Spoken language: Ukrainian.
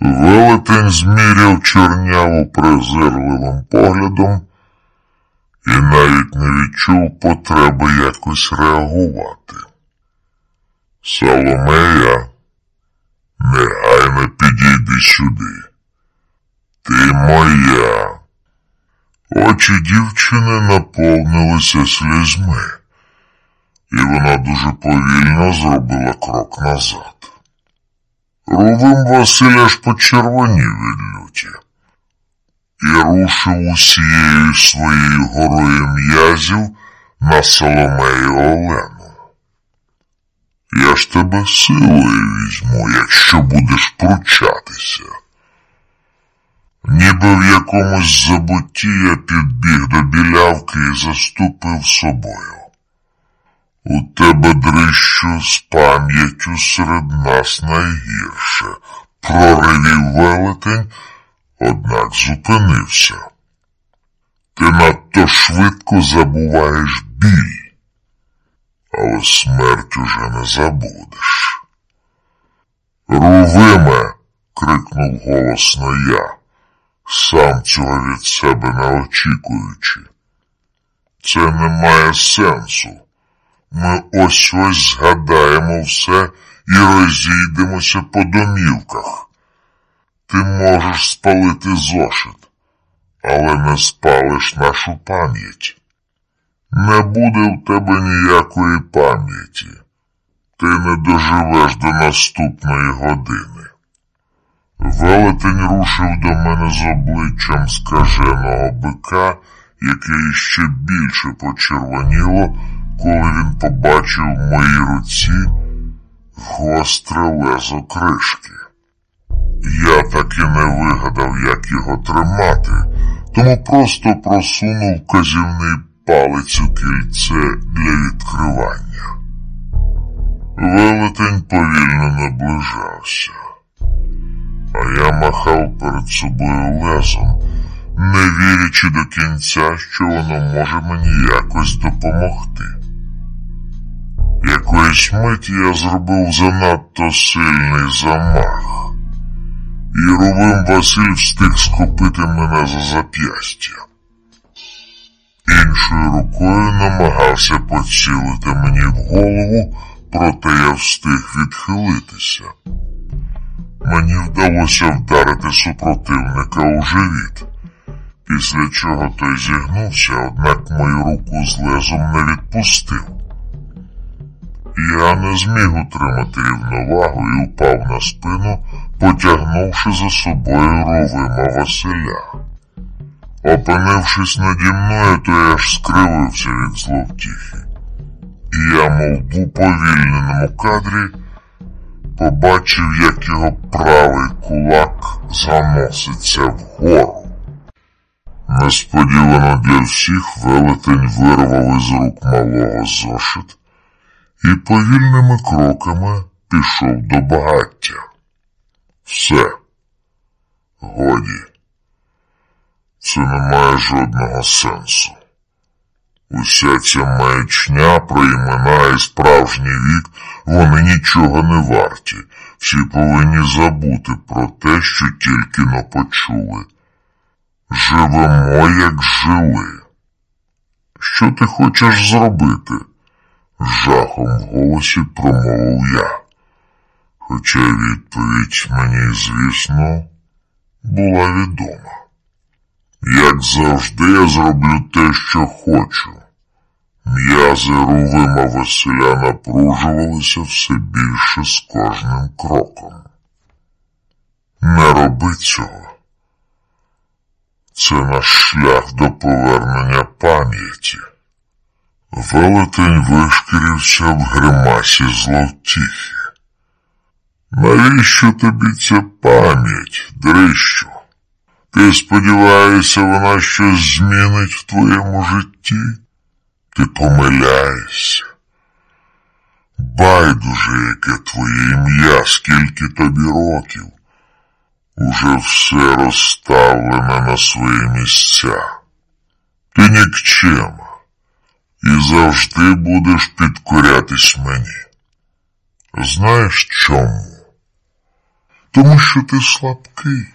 Велетень зміряв чорняву презирливим поглядом і навіть не відчув потреби якось реагувати. Соломея, негайно підійди сюди. Ти моя. Очі дівчини наповнилися слізьми, і вона дуже повільно зробила крок назад. Рувим Василь аж почервонів від люті і рушив усією своєю горою м'язів на Соломею Олену. Я ж тебе силою візьму, якщо будеш пручатися. Ніби в якомусь забутті я підбіг до білявки і заступив собою. У тебе дрищу з пам'яттю серед нас найгірше, проривів велетень, однак зупинився. Ти надто швидко забуваєш біль, але смерть уже не забудеш. Рувиме, крикнув голосно я, сам цього від себе не очікуючи. Це не має сенсу. Ми ось ось згадаємо все і розійдемося по домівках. Ти можеш спалити зошит, але не спалиш нашу пам'ять. Не буде в тебе ніякої пам'яті. Ти не доживеш до наступної години. Велетень рушив до мене з обличчям скаженого бика, яке іще більше почервоніло, коли він побачив в моїй руці гостре лезо кришки. Я так і не вигадав, як його тримати, тому просто просунув казівний палець у кільце для відкривання. Велетень повільно наближався, а я махав перед собою лезом, не вірячи до кінця, що воно може мені якось допомогти. Якоїсь миті я зробив занадто сильний замах, і Рувим Василь встиг схопити мене за зап'ястя. Іншою рукою намагався поцілити мені в голову, проте я встиг відхилитися. Мені вдалося вдарити супротивника у живіт, після чого той зігнувся, однак мою руку з лезом не відпустив. Я не зміг утримати рівновагу і упав на спину, потягнувши за собою Ровима Василя. Опинившись наді мною, то я аж скривився від зловтіхи. І я, мов в уповільненому кадрі, побачив, як його правий кулак заноситься вгору. Несподівано для всіх велетень вирвав із рук малого зошит і повільними кроками пішов до багаття. Все, годі, це не має жодного сенсу. Уся ця маячня про імена і справжній вік, вони нічого не варті. Всі повинні забути про те, що тільки но почули. Живемо, як жили. Що ти хочеш зробити? Жахом в голосі промовив я. Хоча відповідь мені, звісно, була відома. Як завжди, я зроблю те, що хочу. М'язи Рувима Василя напружувалися все більше з кожним кроком. Не роби цього. Це наш шлях до повернення пам'яті. Велетень вишкірився в гримасі зловтіхи. Навіщо тобі ця пам'ять, дрищу? Ти сподіваєшся, вона щось змінить в твоєму житті? Ти помиляєшся. Байдуже, яке твоє ім'я, скільки тобі років. Уже все розставлене на свої місця. Ти нікчема і завжди будеш підкорятись мені. Знаєш чому? тому що ти слабкий.